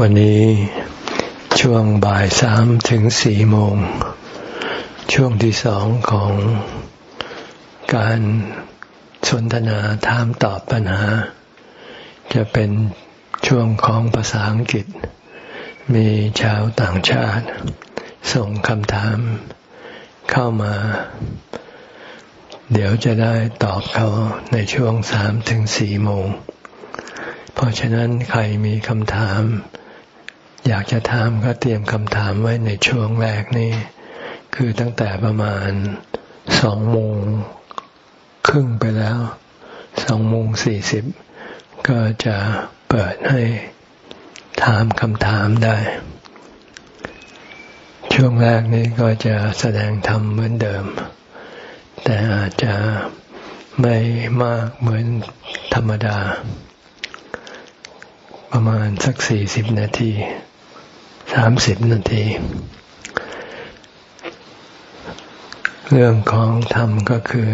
วันนี้ช่วงบ่ายสามถึงสี่โมง ช่วงที่สองของการสนทนาถามตอบปัญหา จะเป็นช่วงของภาษาอังกฤษ มีชาวต่างชาติ ส่งคำถามเข้ามา เดี๋ยวจะได้ตอบเขาในช่วงสามถึงสี่โมง เพราะฉะนั้นใครมีคำถาม อยากจะถามก็เตรียมคำถามไว้ในช่วงแรกนี่ คือตั้งแต่ประมาณสองโมงครึ่งไปแล้วสองโมงสี่สิบก็จะเปิดให้ถามคำถามได้ ช่วงแรกนี้ก็จะแสดงธรรมเหมือนเดิม แต่อาจจะไม่มากเหมือนธรรมดา ประมาณสักสี่สิบนาที สามสิบนาที เรื่องของธรรมก็คือ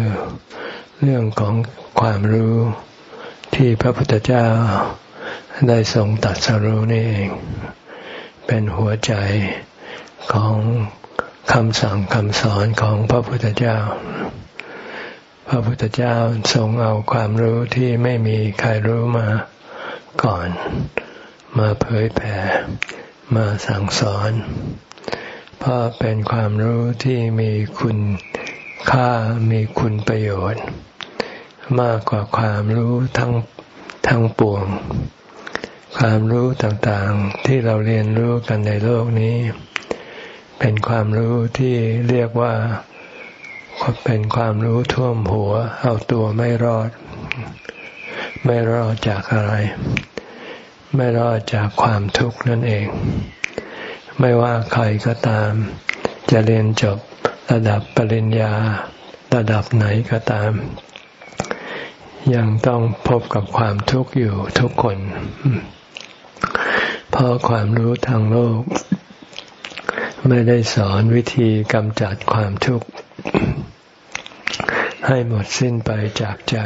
เรื่องของความรู้ที่พระพุทธเจ้าได้ทรงตัดสรู้นี่เอง เป็นหัวใจของคำสั่งคำสอนของพระพุทธเจ้า พระพุทธเจ้าทรงเอาความรู้ที่ไม่มีใครรู้มาก่อน มาเผยแผ่ มาสั่งสอน เพราะเป็นความรู้ที่มีคุณค่ามีคุณประโยชน์ มากกว่าความรู้ทั้งทั้งปวง ความรู้ต่างๆที่เราเรียนรู้กันในโลกนี้ เป็นความรู้ที่เรียกว่าเป็นความรู้ท่วมหัว เอาตัวไม่รอด ไม่รอดจากอะไร ไม่รอดจากความทุกข์นั่นเอง ไม่ว่าใครก็ตาม จะเรียนจบระดับปริญญา ระดับไหนก็ตาม ยังต้องพบกับความทุกข์อยู่ทุกคน เพราะความรู้ทางโลก ไม่ได้สอนวิธีกำจัดความทุกข์ ให้หมดสิ้นไปจากใจ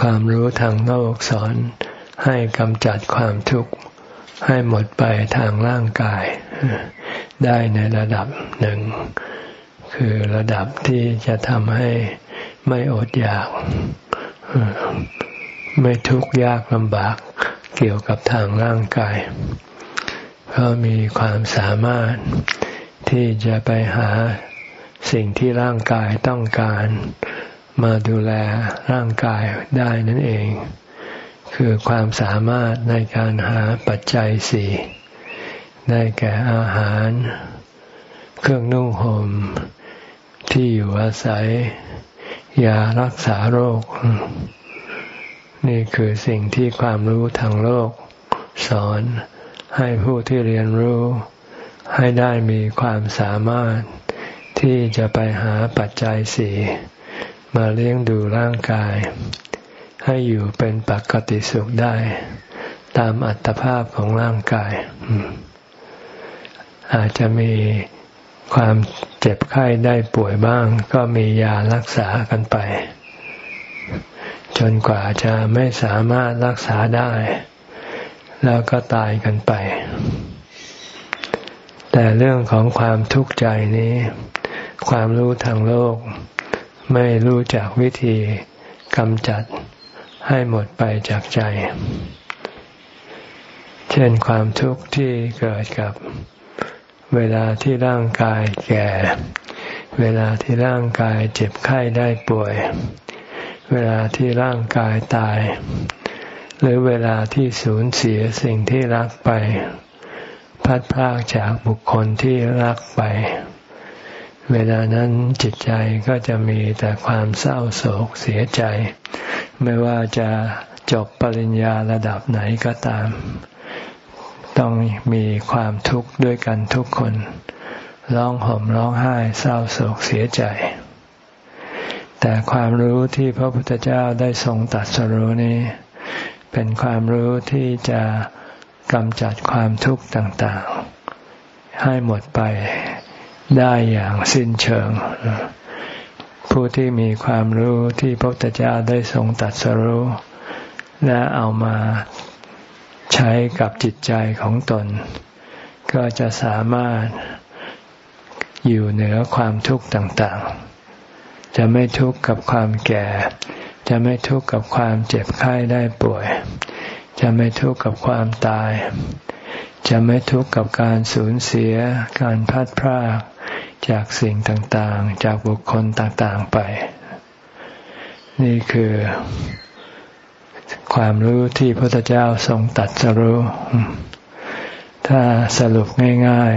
ความรู้ทางโลกสอน ให้กำจัดความทุกข์ให้หมดไปทางร่างกาย ได้ในระดับหนึ่ง คือระดับที่จะทำให้ไม่อดอยาก ไม่ทุกข์ยากลำบากเกี่ยวกับทางร่างกาย เพราะมีความสามารถที่จะไปหาสิ่งที่ร่างกายต้องการมาดูแลร่างกายได้นั่นเอง คือความสามารถในการหาปัจจัยสี่ได้แก่อาหาร เครื่องนุ่งห่มที่อยู่อาศัย ยารักษาโรค นี่คือสิ่งที่ความรู้ทางโลก สอนให้ผู้ที่เรียนรู้ ให้ได้มีความสามารถที่จะไปหาปัจจัยสี่มาเลี้ยงดูร่างกาย ให้อยู่เป็นปกติสุขได้ ตามอัตภาพของร่างกาย อาจจะมีความเจ็บไข้ได้ป่วยบ้าง ก็มียารักษากันไป จนกว่าจะไม่สามารถรักษาได้ แล้วก็ตายกันไป แต่เรื่องของความทุกข์ใจนี้ ความรู้ทางโลก ไม่รู้จักวิธีกำจัด ให้หมดไปจากใจ เช่นความทุกข์ที่เกิดกับเวลาที่ร่างกายแก่ เวลาที่ร่างกายเจ็บไข้ได้ป่วย เวลาที่ร่างกายตาย หรือเวลาที่สูญเสียสิ่งที่รักไป พัดพากจากบุคคลที่รักไป เวลานั้นจิตใจก็จะมีแต่ความเศร้าโศกเสียใจ ไม่ว่าจะจบปริญญาระดับไหนก็ตาม ต้องมีความทุกข์ด้วยกันทุกคน ร้องห่มร้องไห้เศร้าโศกเสียใจ แต่ความรู้ที่พระพุทธเจ้าได้ทรงตัดสรู้นี้ เป็นความรู้ที่จะกำจัดความทุกข์ต่างๆ ให้หมดไปได้อย่างสิ้นเชิง ผู้ที่มีความรู้ที่พระพุทธเจ้าได้ทรงตัดสรู้ และเอามาใช้ช้กับจิตใจของตน ก็จะสามารถอยู่เหนือความทุกข์ต่างๆ จะไม่ทุกข์กับความแก่ จะไม่ทุกข์กับความเจ็บไข้ได้ป่วย จะไม่ทุกข์กับความตาย จะไม่ทุกข์กับการสูญเสีย การพัดพราก จากสิ่งต่างๆ จากบุคคลต่างๆไป นี่คือความรู้ที่พระพุทธเจ้าทรงตัดสรู้ ถ้าสรุปง่าย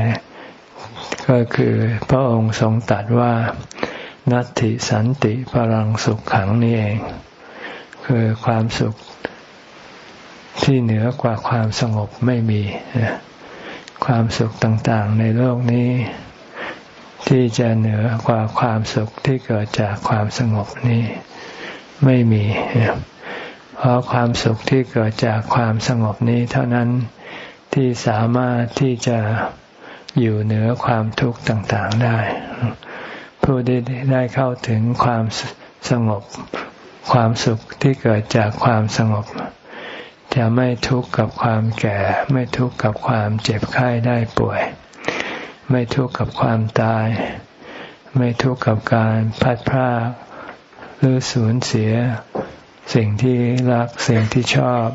ๆ ก็คือพระองค์ทรงตัดว่า นัตติสันติพลังสุขขังนี่เอง คือความสุขที่เหนือกว่าความสงบไม่มี ความสุขต่างๆ ในโลกนี้ ที่จะเหนือกว่าความสุขที่เกิดจากความสงบนี้ไม่มี เพราะความสุขที่เกิดจากความสงบนี้ เท่านั้นที่สามารถที่จะอยู่เหนือความทุกข์ต่างๆได้ ผู้ที่ได้เข้าถึงความสงบ ความสุขที่เกิดจากความสงบ จะไม่ทุกข์กับความแก่ ไม่ทุกข์กับความเจ็บไข้ได้ป่วย ไม่ทุกข์กับความตาย ไม่ทุกข์กับการพัดพรากหรือสูญเสีย สิ่งที่รักสิ่งที่ชอบ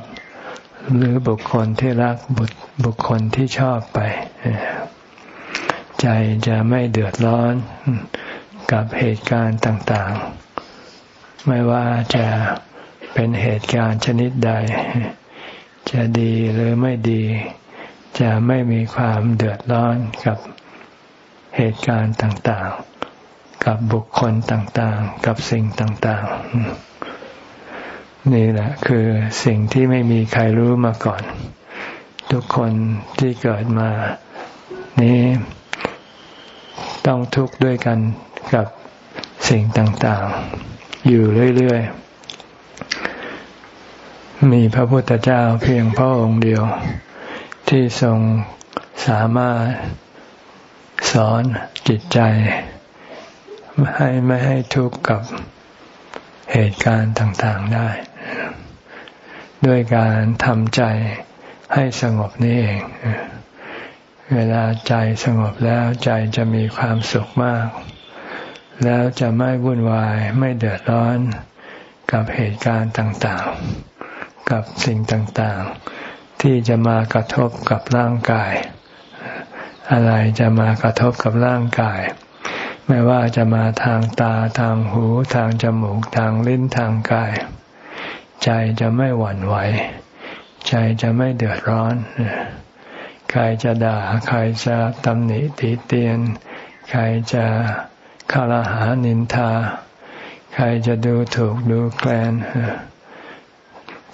หรือบุคคลที่รักบุบุคคลที่ชอบไป ใจจะไม่เดือดร้อนกับเหตุการณ์ต่าง ๆ ไม่ว่าจะเป็นเหตุการณ์ชนิดใด จะดีหรือไม่ดี จะไม่มีความเดือดร้อนกับ เหตุการณ์ต่างๆ กับบุคคลต่างๆ กับสิ่งต่างๆ นี่แหละคือสิ่งที่ไม่มีใครรู้มาก่อน ทุกคนที่เกิดมา นี้ต้องทุกข์ด้วยกันกับสิ่งต่างๆ อยู่เรื่อยๆ มีพระพุทธเจ้าเพียงพระองค์เดียว ที่ทรงสามารถ สอนจิตใจ ให้ไม่ให้ทุกข์กับเหตุการณ์ต่างๆได้ ด้วยการทำใจให้สงบนี่เอง เวลาใจสงบแล้วใจจะมีความสุขมาก แล้วจะไม่วุ่นวายไม่เดือดร้อนกับเหตุการณ์ต่างๆ กับสิ่งต่างๆ ที่จะมากระทบกับร่างกาย อะไรจะมากระทบกับร่างกาย ไม่ว่าจะมาทางตาทางหูทางจมูกทางลิ้นทางกาย ใจจะไม่หวั่นไหว ใจจะไม่เดือดร้อนใครจะด่าใครจะตำหนิติเตียน ใครจะคารหานินทา ใครจะดูถูกดูแคลน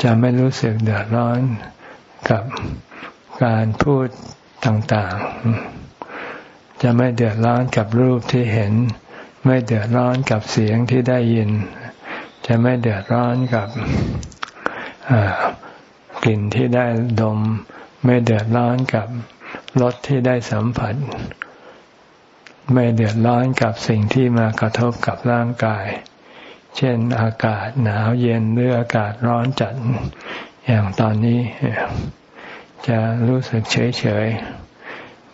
จะไม่รู้สึกเดือดร้อนกับการพูด ต่างๆ จะไม่เดือดร้อนกับรูปที่เห็น ไม่เดือดร้อนกับเสียงที่ได้ยิน จะไม่เดือดร้อนกับกลิ่นที่ได้ดม ไม่เดือดร้อนกับรสที่ได้สัมผัส ไม่เดือดร้อนกับสิ่งที่มากระทบกับร่างกาย เช่นอากาศหนาวเย็นหรืออากาศร้อนจัดอย่างตอนนี้ จะรู้สึกเฉยเฉย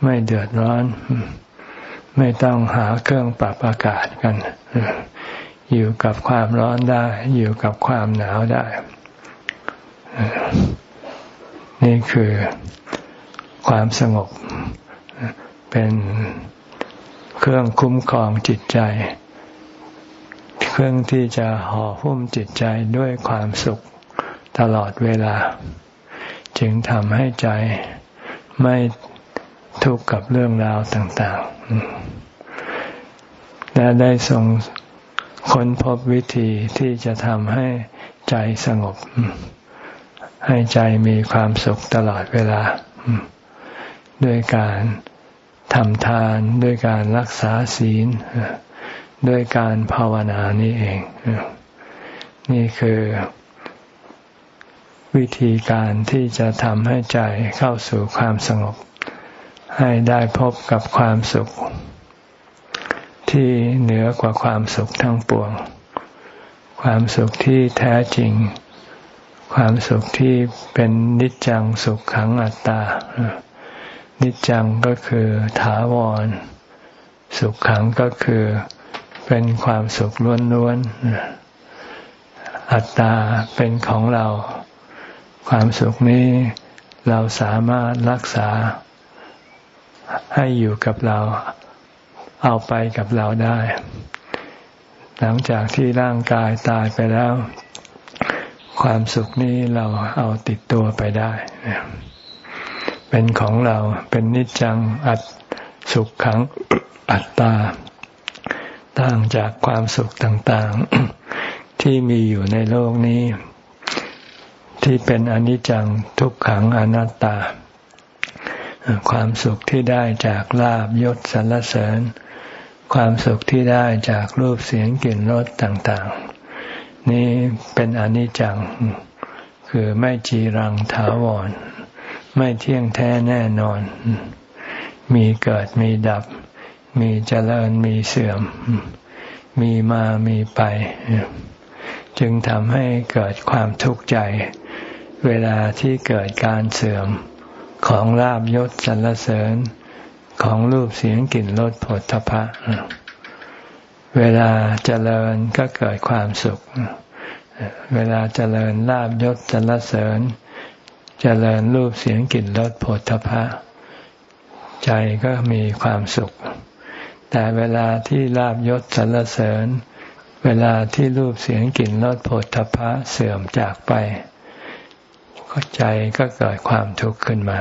ไม่เดือดร้อน ไม่ต้องหาเครื่องปรับอากาศกัน อยู่กับความร้อนได้ อยู่กับความหนาวได้ นี่คือความสงบ เป็นเครื่องคุ้มครองจิตใจ เครื่องที่จะห่อหุ้มจิตใจด้วยความสุขตลอดเวลา จึงทำให้ใจไม่ทุกข์กับเรื่องราวต่าง ๆ และได้ทรงค้นพบวิธีที่จะทำให้ใจสงบ ให้ใจมีความสุขตลอดเวลา ด้วยการทำทานด้วยการรักษาศีล ด้วยการภาวนานี่เอง นี่คือ วิธีการที่จะทำให้ใจเข้าสู่ความสงบ ให้ได้พบกับความสุข ที่เหนือกว่าความสุขทั้งปวง ความสุขที่แท้จริง ความสุขที่เป็นนิจจังสุขขังอัตตา นิจจังก็คือถาวร สุขขังก็คือเป็นความสุขล้วนๆอัตตาเป็นของเรา ความสุขนี้เราสามารถรักษาให้อยู่กับเราเอาไปกับเราได้ หลังจากที่ร่างกายตายไปแล้ว ความสุขนี้เราเอาติดตัวไปได้ เป็นของเราเป็นนิจจังอัตสุขขังอัตตา ต่างจากความสุขต่างๆ ที่มีอยู่ในโลกนี้ ที่เป็นอนิจจังทุกขังอนัตตา ความสุขที่ได้จากลาบยศสรรเสริญ ความสุขที่ได้จากรูปเสียงกลิ่นรสต่างๆ นี้เป็นอนิจจัง คือไม่จีรังถาวร ไม่เที่ยงแท้แน่นอน มีเกิดมีดับ มีเจริญมีเสื่อม มีมามีไป จึงทำให้เกิดความทุกข์ใจ เวลาที่เกิดการเสื่อมของลาบยศสรรเสริญของรูปเสียงกลิ่นรสผลทพะ เวลาเจริญก็เกิดความสุข เวลาเจริญลาบยศสรรเสริญ เจริญรูปเสียงกลิ่นรสผลทพะ ใจก็มีความสุข แต่เวลาที่ลาบยศสรรเสริญ เวลาที่รูปเสียงกลิ่นรสผลทพะเสื่อมจากไป ใจก็เกิดความทุกข์ขึ้นมา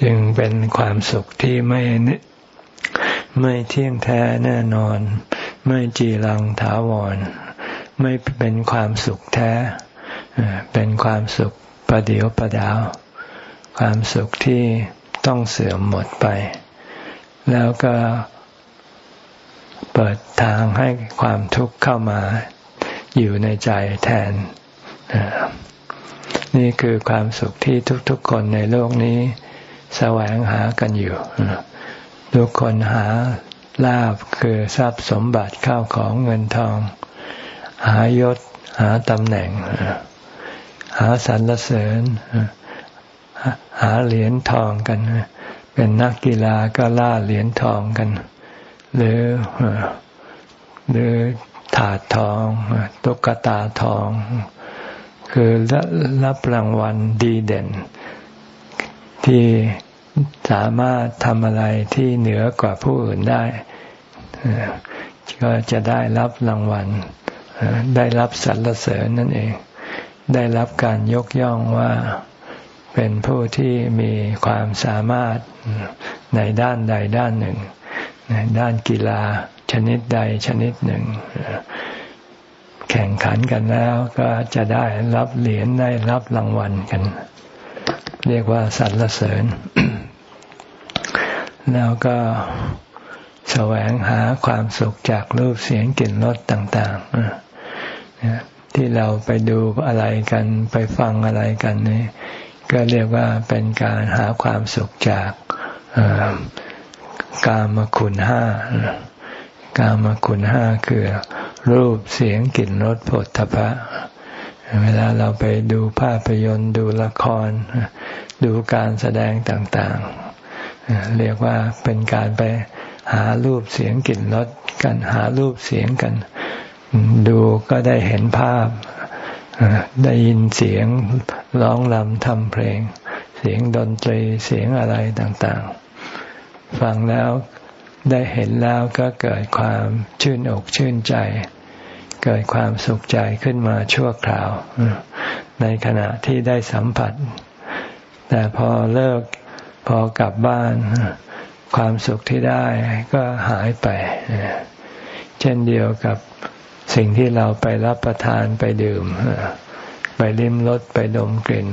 จึงเป็นความสุขที่ไม่ไม่เที่ยงแท้แน่นอน ไม่จีรังถาวร ไม่เป็นความสุขแท้ เป็นความสุขประเดียวประดาว ความสุขที่ต้องเสื่อมหมดไป แล้วก็เปิดทางให้ความทุกข์เข้ามาอยู่ในใจแทน นี่คือความสุขที่ทุกๆคนในโลกนี้ แสวงหากันอยู่ ทุกคนหาลาบคือทรัพย์สมบัติข้าวของเงินทอง หายศหาตำแหน่ง หาสรรเสริญ หาเหรียญทองกัน เป็นนักกีฬาก็ล่าเหรียญทองกัน หรือหรือถาดทองตุ๊กตาทอง คือรับรางวัลดีเด่น ที่สามารถทำอะไรที่เหนือกว่าผู้อื่นได้ ก็จะได้รับรางวัล ได้รับสรรเสริญนั่นเอง ได้รับการยกย่องว่าเป็นผู้ที่มีความสามารถในด้านใดด้านหนึ่ง ในด้านกีฬาชนิดใดชนิดหนึ่ง แข่งขันกันแล้วก็จะได้รับเหรียญได้รับรางวัลกัน เรียกว่าสรรเสริญ แล้วก็แสวงหาความสุขจากรูปเสียงกลิ่นรสต่างๆที่เราไปดูอะไรกันไปฟังอะไรกันนี่ก็เรียกว่าเป็นการหาความสุขจากกามคุณห้ากามคุณห้าคือ รูปเสียงกลิ่นรสผลทพะ เวลาเราไปดูภาพยนตร์ดูละคร ดูการแสดงต่างๆ เรียกว่าเป็นการไปหารูปเสียงกลิ่นรสกันหารูปเสียงกัน ดูก็ได้เห็นภาพ ได้ยินเสียงร้องรำทำเพลง เสียงดนตรีเสียงอะไรต่างๆ ฟังแล้ว ได้เห็นแล้วก็เกิดความชื่นอกชื่นใจ เกิดความสุขใจขึ้นมาชั่วคราว ในขณะที่ได้สัมผัส แต่พอเลิกพอกลับบ้าน ความสุขที่ได้ก็หายไป เช่นเดียวกับสิ่งที่เราไปรับประทานไปดื่ม ไปลิ้มรสไปดมกลิ่น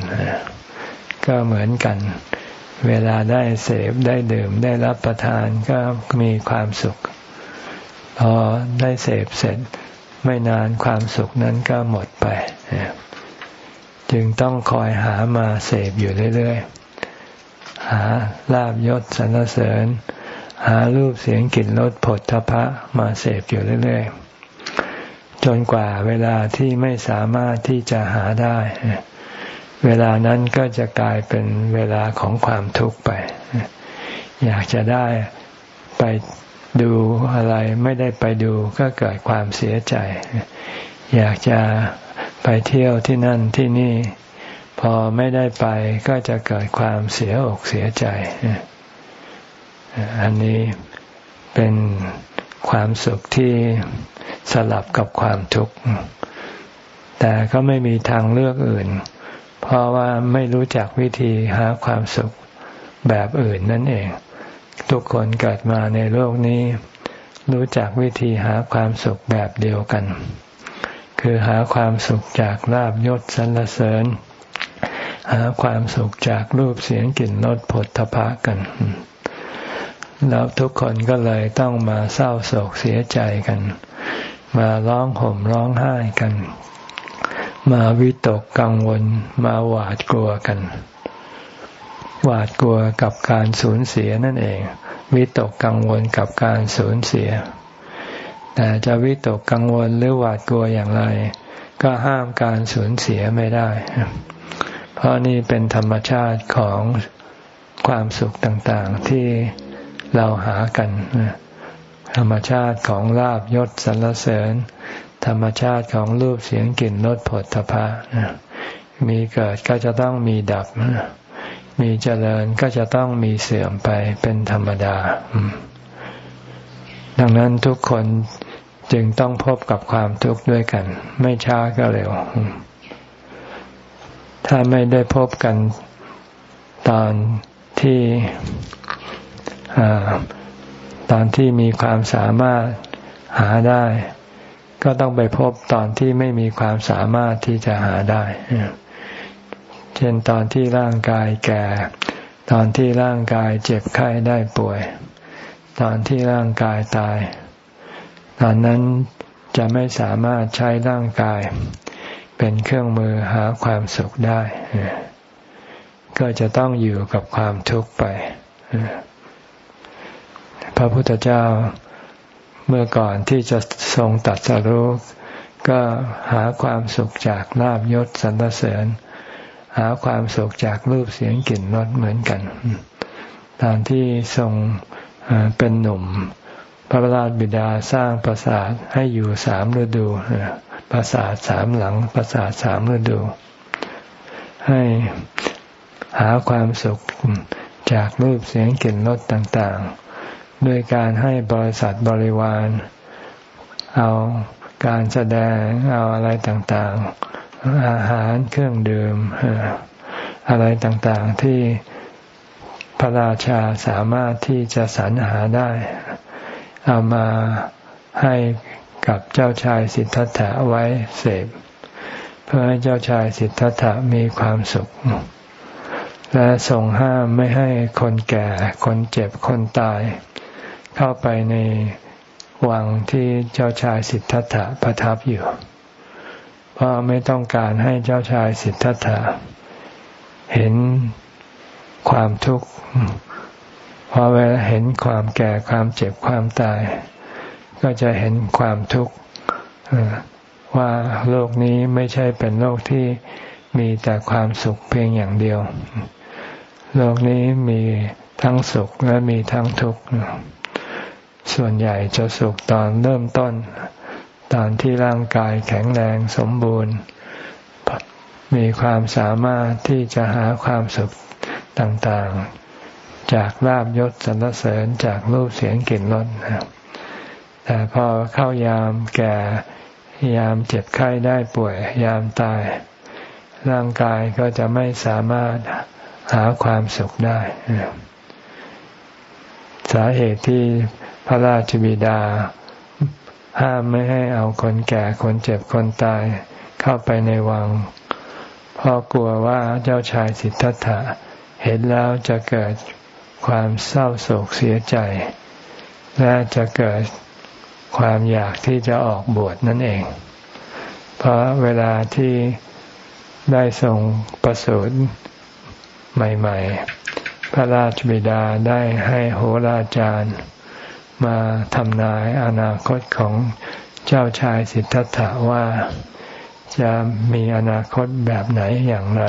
ก็เหมือนกันเเวลาได้เสพได้ดื่มได้รับประทานก็มีความสุข พอได้เสพเสร็จไม่นานความสุขนั้นก็หมดไป จึงต้องคอยหามาเสพอยู่เรื่อยๆ หาลาบยศสรรเสริญ หารูปเสียงกลิ่นรสผลทพะมาเสพอยู่เรื่อยๆ จนกว่าเวลาที่ไม่สามารถที่จะหาได้ เวลานั้นก็จะกลายเป็นเวลาของความทุกข์ไป อยากจะได้ไปดูอะไรไม่ได้ไปดูก็เกิดความเสียใจ อยากจะไปเที่ยวที่นั่นที่นี่ พอไม่ได้ไปก็จะเกิดความเสียอกเสียใจ อันนี้เป็นความสุขที่สลับกับความทุกข์ แต่ก็ไม่มีทางเลือกอื่น เพราะว่าไม่รู้จักวิธีหาความสุขแบบอื่นนั่นเอง ทุกคนเกิดมาในโลกนี้ รู้จักวิธีหาความสุขแบบเดียวกัน คือหาความสุขจากลาบยศสรรเสริญ หาความสุขจากรูปเสียงกลิ่นรสผลทพะกัน แล้วทุกคนก็เลยต้องมาเศร้าโศกเสียใจกัน มาร้องห่มร้องไห้กัน มาวิตกกังวล มาหวาดกลัวกัน หวาดกลัวกับการสูญเสียนั่นเอง วิตกกังวลกับการสูญเสีย แต่จะวิตกกังวลหรือหวาดกลัวอย่างไร ก็ห้ามการสูญเสียไม่ได้ เพราะนี่เป็นธรรมชาติของความสุขต่างๆที่เราหากัน ธรรมชาติของลาบยศสรรเสริญ ธรรมชาติของรูปเสียงกลิ่นรสผลทพะมีเกิดก็จะต้องมีดับ มีเจริญก็จะต้องมีเสื่อมไปเป็นธรรมดา ดังนั้นทุกคนจึงต้องพบกับความทุกข์ด้วยกัน ไม่ช้าก็เร็ว ถ้าไม่ได้พบกันตอนที่ตอนที่มีความสามารถหาได้ ก็ต้องไปพบตอนที่ไม่มีความสามารถที่จะหาได้ เช่นตอนที่ร่างกายแก่ ตอนที่ร่างกายเจ็บไข้ได้ป่วย ตอนที่ร่างกายตาย ตอนนั้นจะไม่สามารถใช้ร่างกาย เป็นเครื่องมือหาความสุขได้ ก็จะต้องอยู่กับความทุกข์ไป พระพุทธเจ้า เมื่อก่อนที่จะทรงตัดสรู้ก็หาความสุขจากลาบยศสรรเสริญ หาความสุขจากรูปเสียงกลิ่นรสเหมือนกัน ตอนที่ทรงเป็นหนุ่ม พระราชบิดาสร้างปราสาทให้อยู่สามฤดูปราสาทสามหลังปราสาทสามฤดู ให้หาความสุขจากรูปเสียงกลิ่นรสต่างๆ ด้วยการให้บริษัทบริวาร เอาการแสดงเอาอะไรต่างๆ อาหารเครื่องดื่มอะไรต่างๆที่พระราชาสามารถที่จะสรรหาได้ เอามาให้กับเจ้าชายสิทธัตถะไว้เสพ เพื่อให้เจ้าชายสิทธัตถะมีความสุข และส่งห้ามไม่ให้คนแก่ คนเจ็บคนตาย เข้าไปในวังที่เจ้าชายสิทธัตถะประทับอยู่ เพราะไม่ต้องการให้เจ้าชายสิทธัตถะเห็นความทุกข์พอเวลาเห็นความแก่ความเจ็บความตาย ก็จะเห็นความทุกข์ว่าโลกนี้ไม่ใช่เป็นโลกที่มีแต่ความสุขเพียงอย่างเดียว โลกนี้มีทั้งสุขและมีทั้งทุกข์ ส่วนใหญ่จะสุขตอนเริ่มต้น ตอนที่ร่างกายแข็งแรงสมบูรณ์ มีความสามารถที่จะหาความสุขต่างๆ จากลาบยศสรรเสริญจากรูปเสียงกลิ่นรสแต่พอเข้ายามแก่ยามเจ็บไข้ได้ป่วย ยามตาย ร่างกายก็จะไม่สามารถหาความสุขได้ สาเหตุที่ พระราชบิดา ห้ามไม่ให้เอาคนแก่คนเจ็บคนตายเข้าไปในวัง เพราะกลัวว่าเจ้าชายสิทธัตถะเห็นแล้วจะเกิดความเศร้าโศกเสียใจ และจะเกิดความอยากที่จะออกบวชนั่นเอง เพราะเวลาที่ได้ส่งประสูติใหม่ ๆ พระราชบิดาได้ให้โหราจารย์ มาทำนายอนาคตของเจ้าชายสิทธัตถะว่าจะมีอนาคตแบบไหนอย่างไร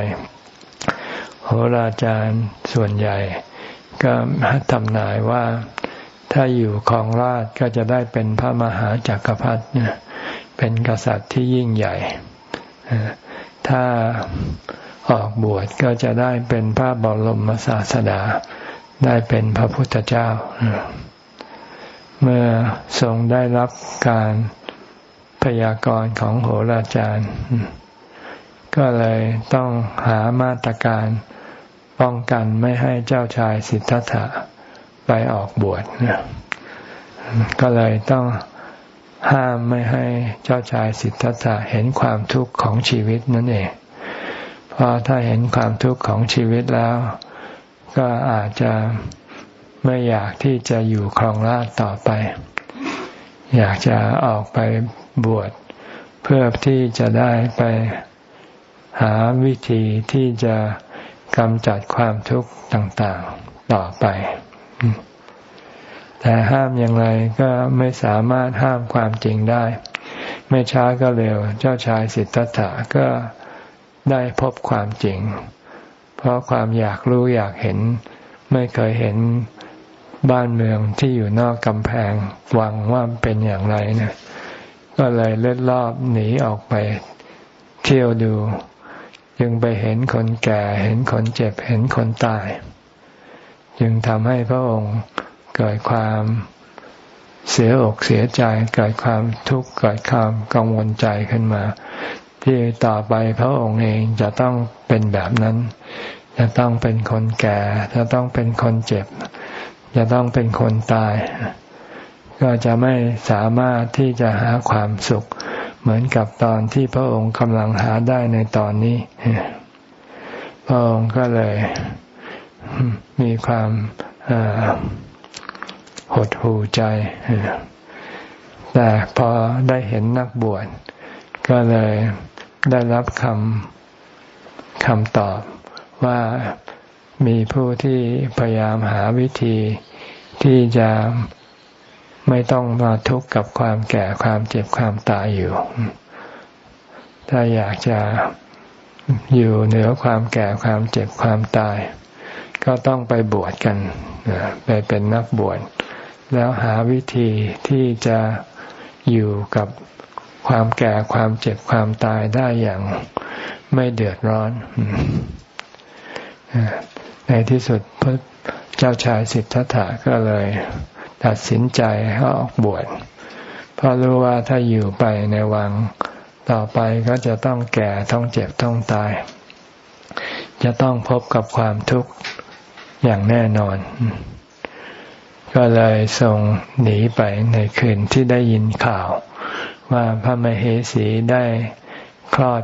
โหราจารย์ส่วนใหญ่ ก็ทำนายว่าถ้าอยู่ของราชก็จะได้เป็นพระมหาจักรพรรดิเป็นกษัตริย์ที่ยิ่งใหญ่ ถ้าออกบวชก็จะได้เป็นพระบรมศาสดา ได้เป็นพระพุทธเจ้า เมื่อทรงได้รับการพยากรณ์ของโหราจารย์ ก็เลยต้องหามาตรการป้องกันไม่ให้เจ้าชายสิทธัตถะไปออกบวชก็เลยต้องห้ามไม่ให้เจ้าชายสิทธัตถะเห็นความทุกข์ของชีวิตนั่นเอง เพราะถ้าเห็นความทุกข์ของชีวิตแล้ว ก็อาจจะ ไม่อยากที่จะอยู่ครองราชต่อไป อยากจะออกไปบวช เพื่อที่จะได้ไปหาวิธีที่จะกำจัดความทุกข์ต่างๆต่อไป แต่ห้ามอย่างไรก็ไม่สามารถห้ามความจริงได้ ไม่ช้าก็เร็ว เจ้าชายสิทธัตถะก็ได้พบความจริง เพราะความอยากรู้อยากเห็น ไม่เคยเห็น บ้านเมืองที่อยู่นอกกำแพงวังว่าเป็นอย่างไรเนี่ยก็เลยเล็ดลอบหนีออกไปเที่ยวดูจึงไปเห็นคนแก่ เห็นคนเจ็บเห็นคนตาย จึงทำให้พระองค์เกิดความเสียอกเสียใจเกิดความทุกข์เกิดความกังวลใจขึ้นมา ที่ต่อไปพระองค์เองจะต้องเป็นแบบนั้น จะต้องเป็นคนแก่ จะต้องเป็นคนเจ็บ จะต้องเป็นคนตาย ก็จะไม่สามารถที่จะหาความสุข เหมือนกับตอนที่พระองค์กำลังหาได้ในตอนนี้ พระองค์ก็เลยมีความหดหู่ใจ แต่พอได้เห็นนักบวชก็เลยได้รับคำคำตอบว่า มีผู้ที่พยายามหาวิธีที่จะไม่ต้องมาทุกข์กับความแก่ความเจ็บความตายอยู่ ถ้าอยากจะอยู่เหนือความแก่ความเจ็บความตาย ก็ต้องไปบวชกันไปเป็นนักบวชแล้วหาวิธีที่จะอยู่กับความแก่ความเจ็บความตายได้อย่างไม่เดือดร้อน ในที่สุดพระเจ้าชายสิทธัตถะก็เลยตัดสินใจออกบวชเพราะรู้ว่าถ้าอยู่ไปในวังต่อไปก็จะต้องแก่ต้องเจ็บต้องตาย จะต้องพบกับความทุกข์อย่างแน่นอน ก็เลยส่งหนีไปในคืนที่ได้ยินข่าว ว่าพระมเหสีได้คลอด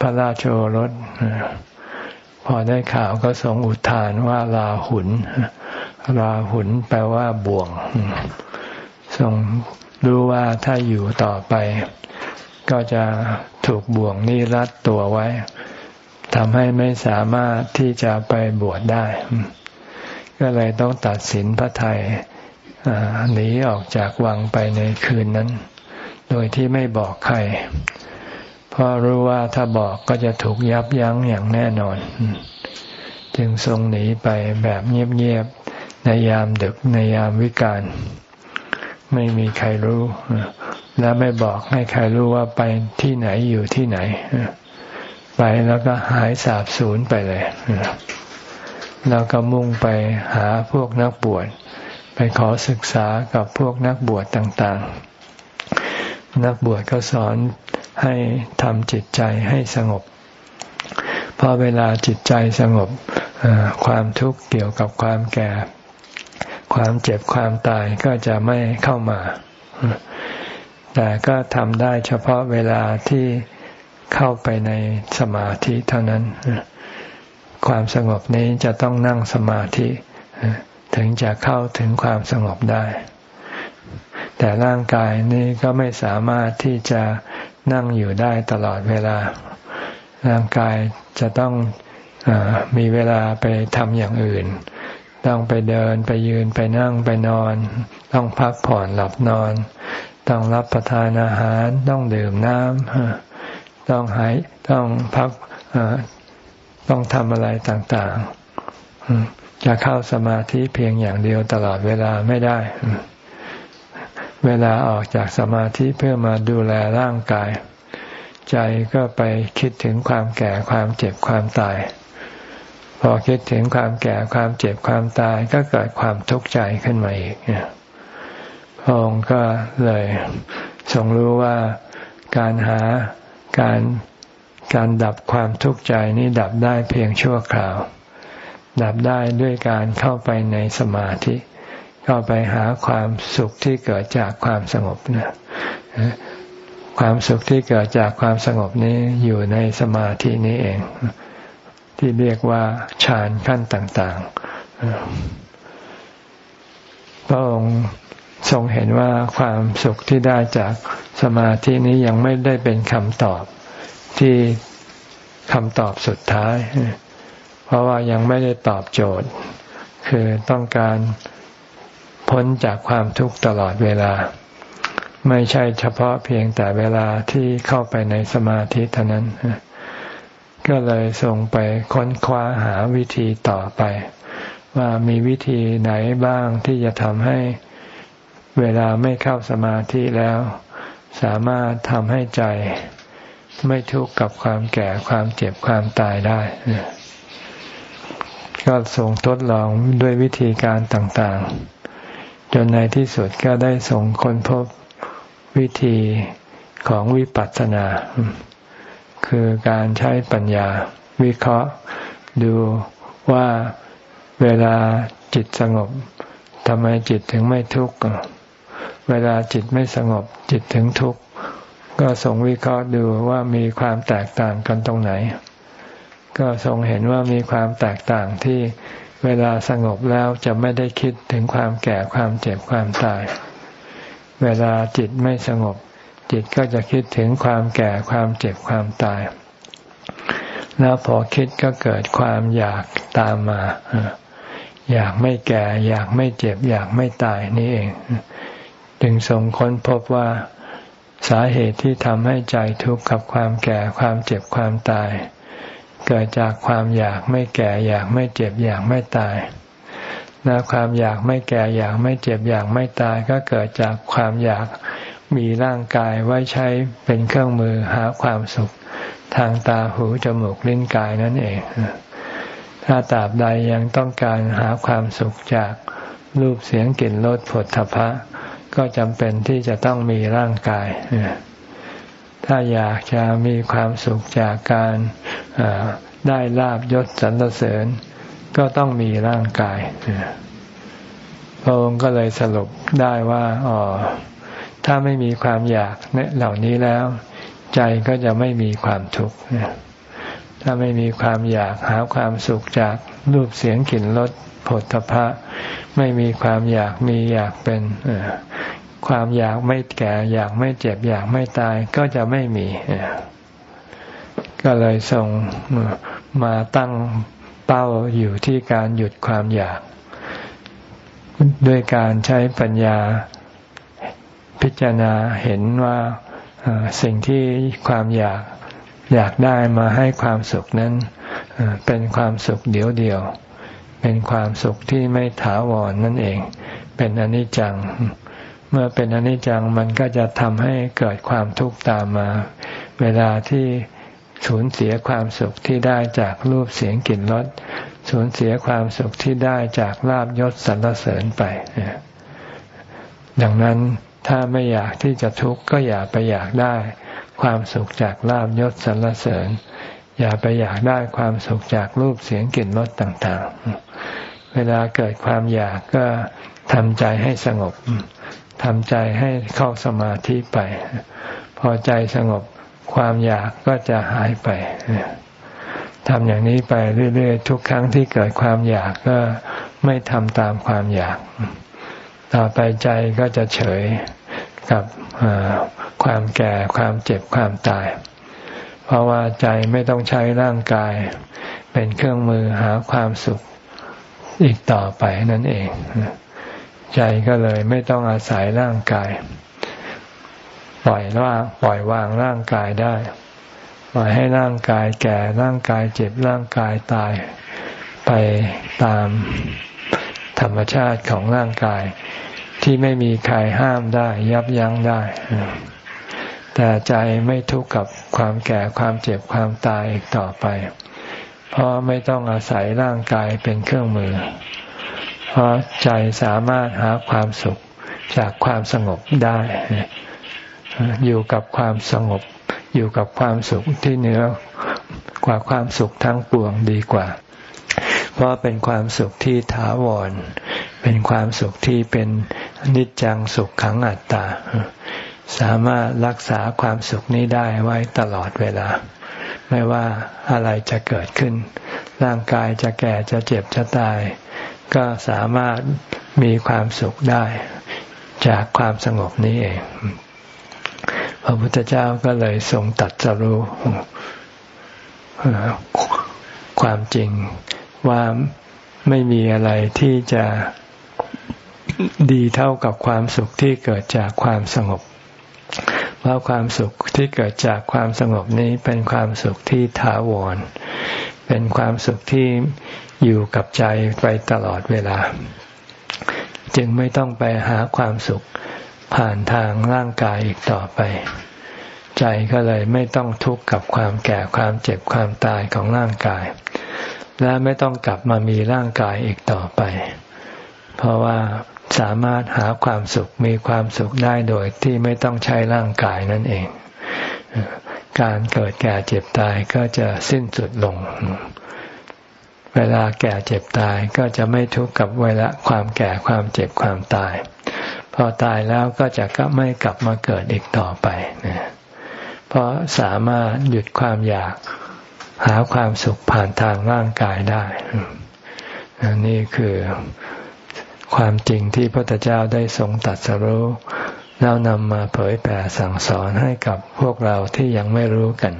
พระราชโอรส พอได้ข่าวก็ส่งอุทานว่าลาหุนราหุนแปลว่าบ่วง ทรงรู้ว่าถ้าอยู่ต่อไป ก็จะถูกบ่วงนี้รัดตัวไว้ทำให้ไม่สามารถที่จะไปบวชได้ ก็เลยต้องตัดสินพระไทยหนีออกจากวังไปในคืนนั้น โดยที่ไม่บอกใคร เพราะรู้ว่าถ้าบอกก็จะถูกยับยั้งอย่างแน่นอน จึงทรงหนีไปแบบเงียบๆในยามดึกในยามวิกาลไม่มีใครรู้ และไม่บอกให้ใครรู้ว่าไปที่ไหนอยู่ที่ไหน ไปแล้วก็หายสาบสูญไปเลยแล้วก็มุ่งไปหาพวกนักบวชไปขอศึกษากับพวกนักบวชต่าง ๆ นักบวชก็สอน ให้ทำจิตใจให้สงบพอเวลาจิตใจสงบความทุกข์เกี่ยวกับความแก่ ความเจ็บความตายก็จะไม่เข้ามา แต่ก็ทำได้เฉพาะเวลาที่เข้าไปในสมาธิเท่านั้น ความสงบนี้จะต้องนั่งสมาธิ ถึงจะเข้าถึงความสงบได้ แต่ร่างกายนี้ก็ไม่สามารถที่จะ นั่งอยู่ได้ตลอดเวลา ร่างกายจะต้องอมีเวลาไปทำอย่างอื่น ต้องไปเดินไปยืนไปนั่งไปนอน ต้องพักผ่อนหลับนอน ต้องรับประทานอาหาร ต้องดื่มน้ำต้องหายต้องพักต้องทำอะไรต่าง ๆ จะเข้าสมาธิเพียงอย่างเดียวตลอดเวลาไม่ได้ เวลาออกจากสมาธิเพื่อมาดูแลร่างกาย ใจก็ไปคิดถึงความแก่ความเจ็บความตาย พอคิดถึงความแก่ความเจ็บความตายก็เกิดความทุกข์ใจขึ้นมาอีกพระองค์ก็เลยทรงรู้ว่าการหาการการดับความทุกข์ใจนี้ดับได้เพียงชั่วคราว ดับได้ด้วยการเข้าไปในสมาธิ เข้าไปหาความสุขที่เกิดจากความสงบนะความสุขที่เกิดจากความสงบนี้อยู่ในสมาธินี้เอง ที่เรียกว่าฌานขั้นต่างๆพระองค์ทรงเห็นว่าความสุขที่ได้จากสมาธินี้ยังไม่ได้เป็นคำตอบที่คำตอบสุดท้าย เพราะว่ายังไม่ได้ตอบโจทย์ คือต้องการ พ้นจากความทุกข์ตลอดเวลา ไม่ใช่เฉพาะเพียงแต่เวลาที่เข้าไปในสมาธิเท่านั้น ก็เลยส่งไปค้นคว้าหาวิธีต่อไป ว่ามีวิธีไหนบ้างที่จะทำให้เวลาไม่เข้าสมาธิแล้ว สามารถทำให้ใจไม่ทุกข์กับความแก่ความเจ็บความตายได้ ก็ส่งทดลองด้วยวิธีการต่างๆ จนในที่สุดก็ได้ส่งคนพบวิธีของวิปัสสนา คือการใช้ปัญญาวิเคราะห์ดูว่าเวลาจิตสงบทำไมจิตถึงไม่ทุกข์ เวลาจิตไม่สงบจิตถึงทุกข์ ก็ส่งวิเคราะห์ดูว่ามีความแตกต่างกันตรงไหน ก็ทรงเห็นว่ามีความแตกต่างที่ เวลาสงบแล้วจะไม่ได้คิดถึงความแก่ความเจ็บความตาย เวลาจิตไม่สงบ จิตก็จะคิดถึงความแก่ความเจ็บความตาย แล้วพอคิดก็เกิดความอยากตามมา อยากไม่แก่ อยากไม่เจ็บ อยากไม่ตายนี่เอง จึงทรงค้นพบว่าสาเหตุที่ทำให้ใจทุกข์กับความแก่ความเจ็บความตาย เกิดจากความอยากไม่แก่อยากไม่เจ็บอยากไม่ตาย และความอยากไม่แก่อยากไม่เจ็บอยากไม่ตาย ก็เกิดจากความอยากมีร่างกายไว้ใช้เป็นเครื่องมือหาความสุข ทางตาหูจมูกลิ้นกายนั่นเอง ถ้าตราบใดยังต้องการหาความสุขจากรูปเสียงกลิ่นรสผลทพะ ก็จำเป็นที่จะต้องมีร่างกาย ถ้าอยากจะมีความสุขจากการได้ลาบยศสรรเสริญ ก็ต้องมีร่างกายพระองค์ก็เลยสรุปได้ว่าอ๋อถ้าไม่มีความอยากเหล่านี้แล้ว ใจก็จะไม่มีความทุกข์ถ้าไม่มีความอยากหาความสุขจากรูปเสียงกลิ่นรสผลทพะไม่มีความอยากมีอยากเป็น ความอยากไม่แก่ อยากไม่เจ็บ อยากไม่ตายก็จะไม่มี ก็เลยส่งมาตั้งเป้าอยู่ที่การหยุดความอยาก ด้วยการใช้ปัญญาพิจารณาเห็นว่าสิ่งที่ความอยากอยากได้มาให้ความสุขนั้นเป็นความสุขเดียวเดียว เป็นความสุขที่ไม่ถาวรนนั่นเอง เป็นอนิจจัง เมื่อเป็นอนิจจังมันก็จะทำให้เกิดความทุกข์ตามมา เวลาที่สูญเสียความสุขที่ได้จากรูปเสียงกลิ่นรสสูญเสียความสุขที่ได้จากลาบยศสรรเสริญไปดังนั้นถ้าไม่อยากที่จะทุกข์ก็อย่าไปอยากได้ ความสุขจากลาบยศสรรเสริญ อย่าไปอยากได้ความสุขจากรูปเสียงกลิ่นรสต่าง ๆ เวลาเกิดความอยากก็ทำใจให้สงบ ทำใจให้เข้าสมาธิไป พอใจสงบความอยากก็จะหายไปทำอย่างนี้ไปเรื่อยๆ ทุกครั้งที่เกิดความอยากก็ไม่ทำตามความอยาก ต่อไปใจก็จะเฉยกับความแก่ความเจ็บความตาย เพราะว่าใจไม่ต้องใช้ร่างกาย เป็นเครื่องมือหาความสุขอีกต่อไปนั่นเอง ใจก็เลยไม่ต้องอาศัยร่างกาย ปล่อยว่างปล่อยวางร่างกายได้ ปล่อยให้ร่างกายแก่ร่างกายเจ็บร่างกายตายไปตามธรรมชาติของร่างกาย ที่ไม่มีใครห้ามได้ ยับยั้งได้ แต่ใจไม่ทุกข์กับความแก่ความเจ็บความตายอีกต่อไป เพราะไม่ต้องอาศัยร่างกายเป็นเครื่องมือ เพราะใจสามารถหาความสุขจากความสงบได้ อยู่กับความสงบ อยู่กับความสุขที่เหนือกว่าความสุขทั้งปวงดีกว่า เพราะเป็นความสุขที่ถาวร เป็นความสุขที่เป็นนิจจังสุขขังอัตตา สามารถรักษาความสุขนี้ได้ไว้ตลอดเวลา ไม่ว่าอะไรจะเกิดขึ้น ร่างกายจะแก่จะเจ็บจะตาย ก็สามารถมีความสุขได้จากความสงบนี้เอง พระพุทธเจ้าก็เลยทรงตัดสรู้ความจริงว่าไม่มีอะไรที่จะดีเท่ากับความสุขที่เกิดจากความสงบ เพราะความสุขที่เกิดจากความสงบนี้เป็นความสุขที่ถาวร เป็นความสุขที่อยู่กับใจไปตลอดเวลา จึงไม่ต้องไปหาความสุขผ่านทางร่างกายอีกต่อไป ใจก็เลยไม่ต้องทุกข์กับความแก่ความเจ็บความตายของร่างกาย และไม่ต้องกลับมามีร่างกายอีกต่อไป เพราะว่าสามารถหาความสุขมีความสุขได้โดยที่ไม่ต้องใช้ร่างกายนั่นเอง การเกิดแก่เจ็บตายก็จะสิ้นสุดลง เวลาแก่เจ็บตายก็จะไม่ทุกข์กับเวลาความแก่ความเจ็บความตาย พอตายแล้วก็จะก็ไม่กลับมาเกิดอีกต่อไปนะเพราะสามารถหยุดความอยากหาความสุขผ่านทางร่างกายได้นี่คือความจริงที่พระพุทธเจ้าได้ทรงตัดสรู้ แล้วนำมาเผยแผ่สั่งสอนให้กับพวกเราที่ยังไม่รู้กัน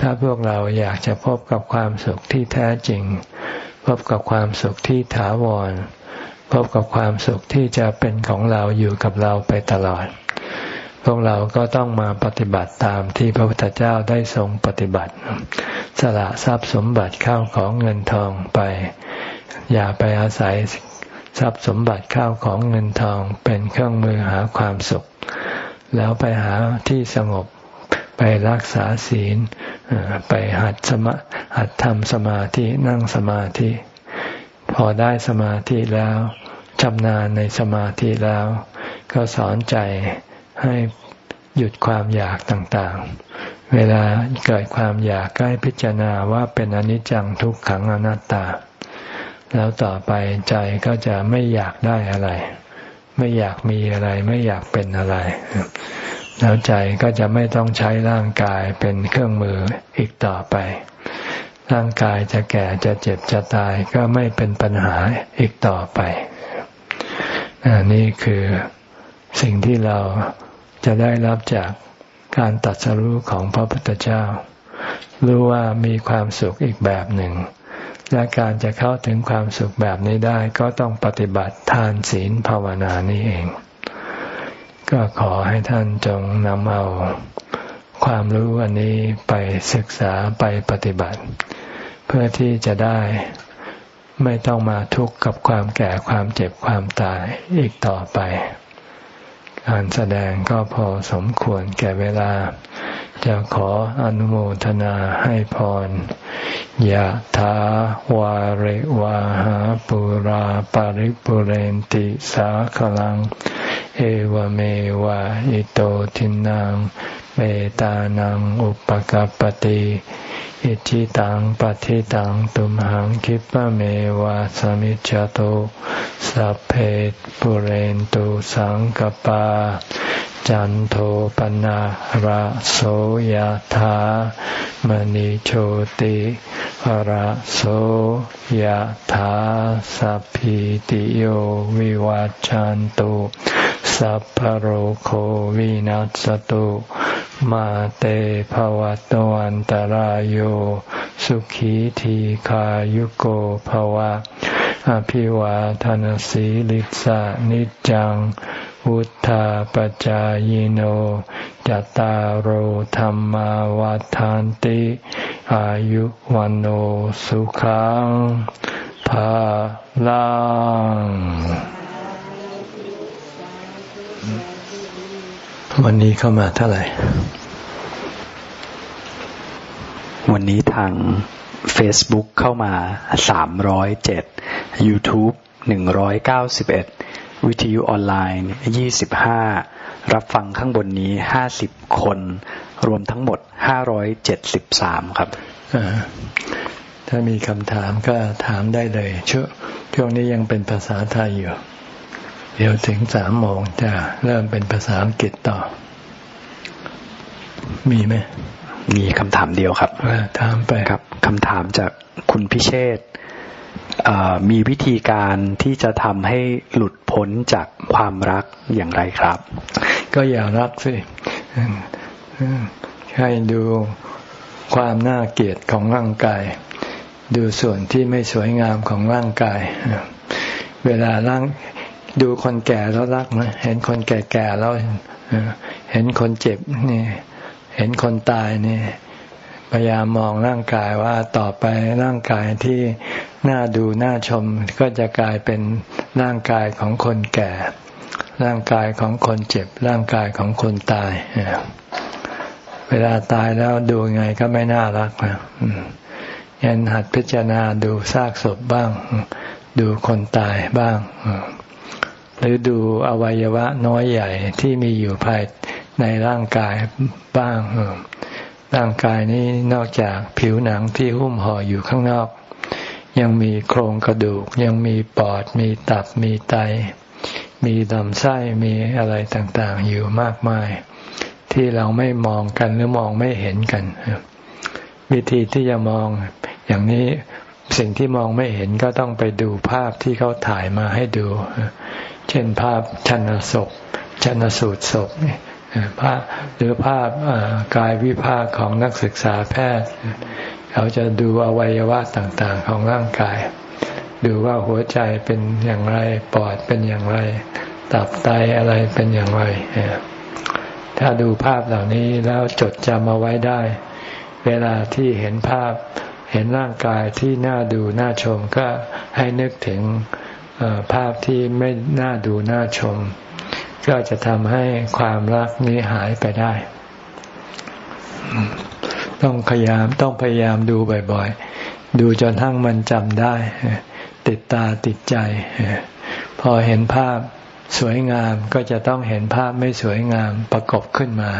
ถ้าพวกเราอยากจะพบกับความสุขที่แท้จริง พบกับความสุขที่ถาวร พบกับความสุขที่จะเป็นของเราอยู่กับเราไปตลอด พวกเราก็ต้องมาปฏิบัติตามที่พระพุทธเจ้าได้ทรงปฏิบัติ สละทรัพย์สมบัติเข้าของเงินทองไป อย่าไปอาศัย ทรัพย์สมบัติข้าวของเงินทองเป็นเครื่องมือหาความสุข แล้วไปหาที่สงบไปรักษาศีลไปหัดสมาหัดทำสมาธินั่งสมาธิ พอได้สมาธิแล้วชำนาญในสมาธิแล้ว ก็สอนใจให้หยุดความอยากต่างๆ เวลาเกิดความอยากใกล้พิจารณาว่าเป็นอนิจจังทุกขังอนัตตา แล้วต่อไปใจก็จะไม่อยากได้อะไร ไม่อยากมีอะไร ไม่อยากเป็นอะไร แล้วใจก็จะไม่ต้องใช้ร่างกายเป็นเครื่องมืออีกต่อไป ร่างกายจะแก่จะเจ็บจะตายก็ไม่เป็นปัญหาอีกต่อไปนี่คือสิ่งที่เราจะได้รับจากการตัดสรู้ของพระพุทธเจ้า รู้ว่ามีความสุขอีกแบบหนึ่ง และการจะเข้าถึงความสุขแบบนี้ได้ก็ต้องปฏิบัติทานศีลภาวนานี้เอง ก็ขอให้ท่านจงนำเอาความรู้อันนี้ไปศึกษาไปปฏิบัติ เพื่อที่จะได้ไม่ต้องมาทุกข์กับความแก่ความเจ็บความตายอีกต่อไป การแสดงก็พอสมควรแก่เวลา จะขออนุโมทนาให้พรยะถาวาริวาหาปุราปาริปุเรนติสาขลัง เอวเมวะอิโตทินังเมตานังอุปกัปติอิจิตังปฏิตังตุมหังคิปะเมวะสมิจจโตสัพเพปุเรนตุสังกปา จันโทปนะระโสยธามณิโชติระโสยธาสัพพิติโยวิวัจจันตุสัพพโรโควินัสตุมาเตภวัตวันตารโยสุขีทีขายุโกภวะ อภิวาทานสีลิสานิจัง วุธาปจายโนจตารโหธรรมวาทานติ อายุวันโอสุขังภาลังวันนี้เข้ามาเท่าไหร่ วันนี้ทาง Facebook เข้ามา 307 YouTube 191 วิทยุออนไลน์ 25 รับฟังข้างบนนี้ 50 คน รวมทั้งหมด 573 ครับถ้ามีคำถามก็ถามได้เลยช่วงช่วงนี้ยังเป็นภาษาไทยอยู่ เดี๋ยวถึงสามโมงจะเริ่มเป็นภาษาอังกฤษต่อ มีไหมมีคำถามเดียวครับถามไปครับคำถามจากคุณพิเชษ มีวิธีการที่จะทำให้หลุดพ้นจากความรักอย่างไรครับ ก็อย่ารักสิให้ดูความน่าเกลียดของร่างกาย ดูส่วนที่ไม่สวยงามของร่างกาย เวลาร่างดูคนแก่แล้วรักไหมเห็นคนแก่ๆแล้วเห็นคนเจ็บนี่ เห็นคนตายนี่ พยายามมองร่างกายว่าต่อไปร่างกายที่น่าดูน่าชมก็จะกลายเป็นร่างกายของคนแก่ ร่างกายของคนเจ็บ ร่างกายของคนตาย เวลาตายแล้วดูไงก็ไม่น่ารักนะยันหัดพิจารณาดูซากศพบ้าง ดูคนตายบ้าง หรือดูอวัยวะน้อยใหญ่ที่มีอยู่ภายในร่างกายบ้าง ร่างกายนี้นอกจากผิวหนังที่หุ้มห่ออยู่ข้างนอก ยังมีโครงกระดูก ยังมีปอด มีตับมีไต มีลำไส้มีอะไรต่างๆ อยู่มากมาย ที่เราไม่มองกันหรือมองไม่เห็นกัน วิธีที่จะมองอย่างนี้สิ่งที่มองไม่เห็นก็ต้องไปดูภาพที่เขาถ่ายมาให้ดู เช่นภาพชันศพชันสูตรศพนี่ ภาพหรือภาพกายวิภาคของนักศึกษาแพทย์ เขาจะดูอวัยวะต่างๆของร่างกาย ดูว่าหัวใจเป็นอย่างไรปอดเป็นอย่างไร ตับไตอะไรเป็นอย่างไร ถ้าดูภาพเหล่านี้แล้วจดจำเอาไว้ได้ เวลาที่เห็นภาพเห็นร่างกายที่น่าดูน่าชมก็ให้นึกถึงภาพที่ไม่น่าดูน่าชม ก็จะทำให้ความรักนี้หายไปได้ ต้องพยายามต้องพยายามดูบ่อยๆ ดูจนทั้งมันจำได้ ติดตาติดใจ พอเห็นภาพสวยงามก็จะต้องเห็นภาพไม่สวยงามประกบขึ้นมา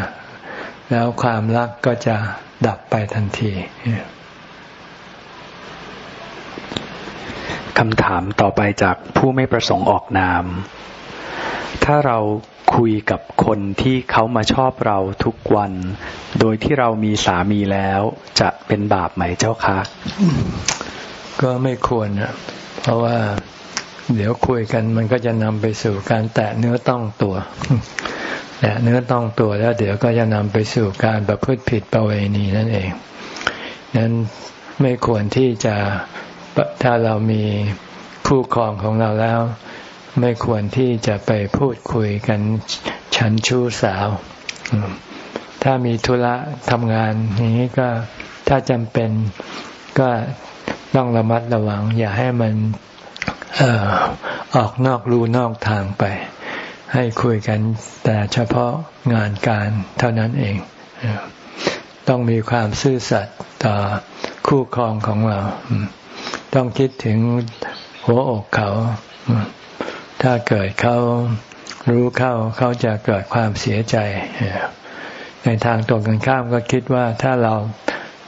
แล้วความรักก็จะดับไปทันทีคำถามต่อไปจากผู้ไม่ประสงค์ออกนาม ถ้าเราคุยกับคนที่เขามาชอบเราทุกวัน โดยที่เรามีสามีแล้ว จะเป็นบาปไหมเจ้าคะก็ไม่ควรนะเพราะว่าเดี๋ยวคุยกันมันก็จะนำไปสู่การแตะเนื้อต้องตัว แตะเนื้อต้องตัวแล้ว เดี๋ยวก็จะนำไปสู่การประพฤติผิดประเวณีนั่นเองนั้นไม่ควรที่จะถ้าเรามีคู่ครองของเราแล้ว ไม่ควรที่จะไปพูดคุยกันฉันชู้สาว ถ้ามีธุระทำงานอย่างนี้ก็ถ้าจำเป็นก็ต้องระมัดระวัง อย่าให้มันออออกนอกรูนอกทางไป ให้คุยกันแต่เฉพาะงานการเท่านั้นเอง ต้องมีความซื่อสัตย์ต่อคู่ครองของเรา ต้องคิดถึงหัวอกเขา ถ้าเกิดเขารู้เข้าเขาจะเกิดความเสียใจ ในทางตรงกันข้ามก็คิดว่าถ้าเรา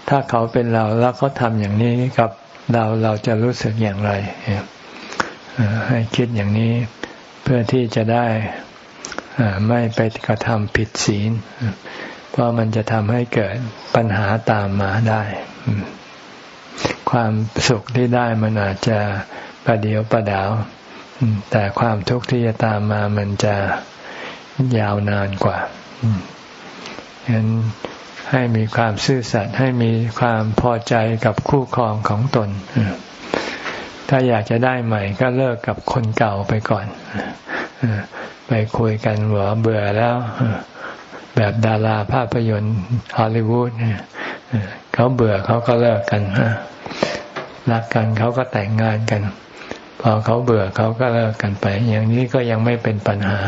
ถ้าเขาเป็นเราแล้วเขาทำอย่างนี้กับเราเราจะรู้สึกอย่างไรให้คิดอย่างนี้เพื่อที่จะได้ไม่ไปกระทำผิดศีล เพราะมันจะทำให้เกิดปัญหาตามมาได้ ความสุขที่ได้มันอาจจะประเดียวประดาว แต่ความทุกข์ที่จะตามมามันจะยาวนานกว่าฉะนั้นให้มีความซื่อสัตย์ให้มีความพอใจกับคู่ครองของตน ถ้าอยากจะได้ใหม่ก็เลิกกับคนเก่าไปก่อน ไปคุยกันหัวเบื่อแล้ว แบบดาราภาพยนตร์ฮอลลีวูดเขาเบื่อเขาก็เลิกกันรักกันเขาก็แต่งงานกัน พอเขาเบื่อเขาก็เลิกกันไป อย่างนี้ก็ยังไม่เป็นปัญหา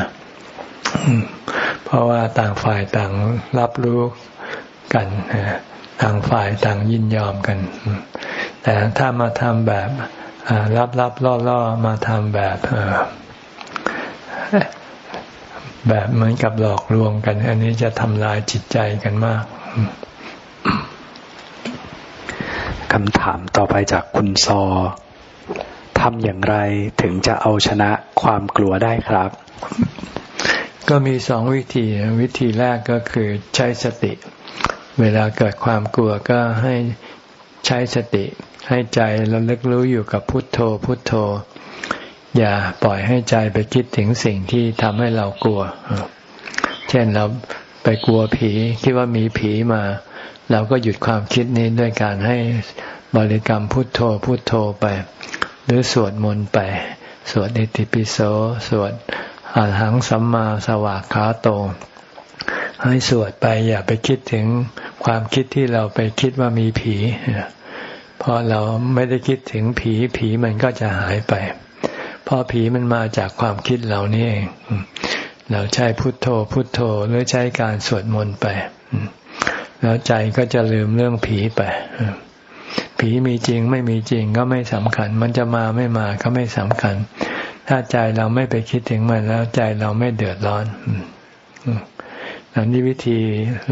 เพราะว่าต่างฝ่ายต่างรับรู้กันต่างฝ่ายต่างยินยอมกัน แต่ถ้ามาทำแบบรับรับล่อล่อมาทำแบบแบบเหมือนกับหลอกลวงกัน อันนี้จะทำลายจิตใจกันมากคำถามต่อไปจากคุณซอ ทำอย่างไรถึงจะเอาชนะความกลัวได้ครับ ก็มีสองวิธี วิธีแรกก็คือใช้สติ เวลาเกิดความกลัวก็ให้ใช้สติ ให้ใจระลึกรู้อยู่กับพุทโธ พุทโธ อย่าปล่อยให้ใจไปคิดถึงสิ่งที่ทำให้เรากลัว เช่นเราไปกลัวผีคิดว่ามีผีมา เราก็หยุดความคิดนี้ด้วยการให้บริกรรมพุทโธพุทโธไป หรือสวดมนต์ไป สวดอิติปิโสสวดอาหังสัมมาสวากขาโต ให้สวดไปอย่าไปคิดถึงความคิดที่เราไปคิดว่ามีผีพอเราไม่ได้คิดถึงผีผีมันก็จะหายไป เพราะผีมันมาจากความคิดเรานี่เองเราใช้พุทโธ พุทโธหรือใช้การสวดมนต์ไป แล้วใจก็จะลืมเรื่องผีไป ผีมีจริงไม่มีจริงก็ไม่สำคัญ มันจะมาไม่มาก็ไม่สำคัญ ถ้าใจเราไม่ไปคิดถึงมันแล้วใจเราไม่เดือดร้อนอันนี้วิธี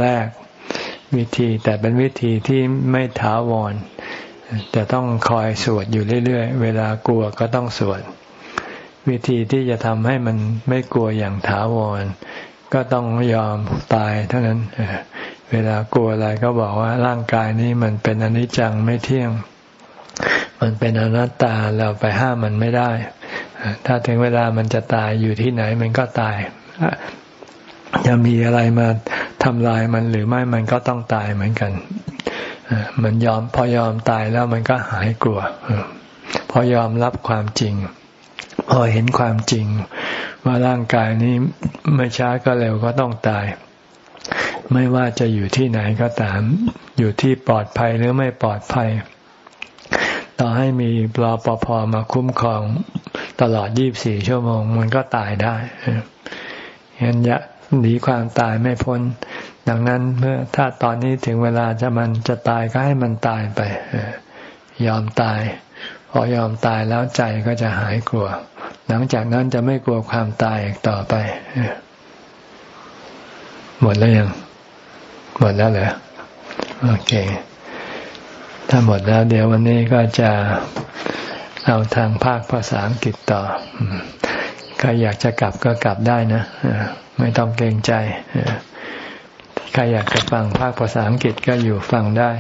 แรกวิธีแต่เป็นวิธีที่ไม่ถาวรจะต้องคอยสวดอยู่เรื่อยๆ เวลากลัวก็ต้องสวด วิธีที่จะทำให้มันไม่กลัวอย่างถาวรก็ต้องยอมตายเท่านั้น เวลากลัวอะไรก็บอกว่าร่างกายนี้มันเป็นอนิจจังไม่เที่ยง มันเป็นอนัตตาเราไปห้ามมันไม่ได้ ถ้าถึงเวลามันจะตายอยู่ที่ไหนมันก็ตายจะมีอะไรมาทำลายมันหรือไม่มันก็ต้องตายเหมือนกันมันยอมพอยอมตายแล้วมันก็หายกลัวพอยอมรับความจริง พอเห็นความจริง ว่าร่างกายนี้ไม่ช้าก็เร็วก็ต้องตาย ไม่ว่าจะอยู่ที่ไหนก็ตาม อยู่ที่ปลอดภัยหรือไม่ปลอดภัย ต่อให้มีรอปภมาคุ้มครองตลอด 24 ชั่วโมง มันก็ตายได้เห็นยะหนีความตายไม่พ้น ดังนั้นเมื่อถ้าตอนนี้ถึงเวลาจะมันจะตายก็ให้มันตายไปยอมตาย พอยอมตายแล้วใจก็จะหายกลัว หลังจากนั้นจะไม่กลัวความตายอีกต่อไปหมดแล้วยัง หมดแล้วเหรอโอเค ถ้าหมดแล้วเดี๋ยววันนี้ก็จะเอาทางภาคภาษาอังกฤษต่อใครอยากจะกลับก็กลับได้นะไม่ต้องเกรงใจใครอยากจะฟังภาคภาษาอังกฤษก็อยู่ฟังได้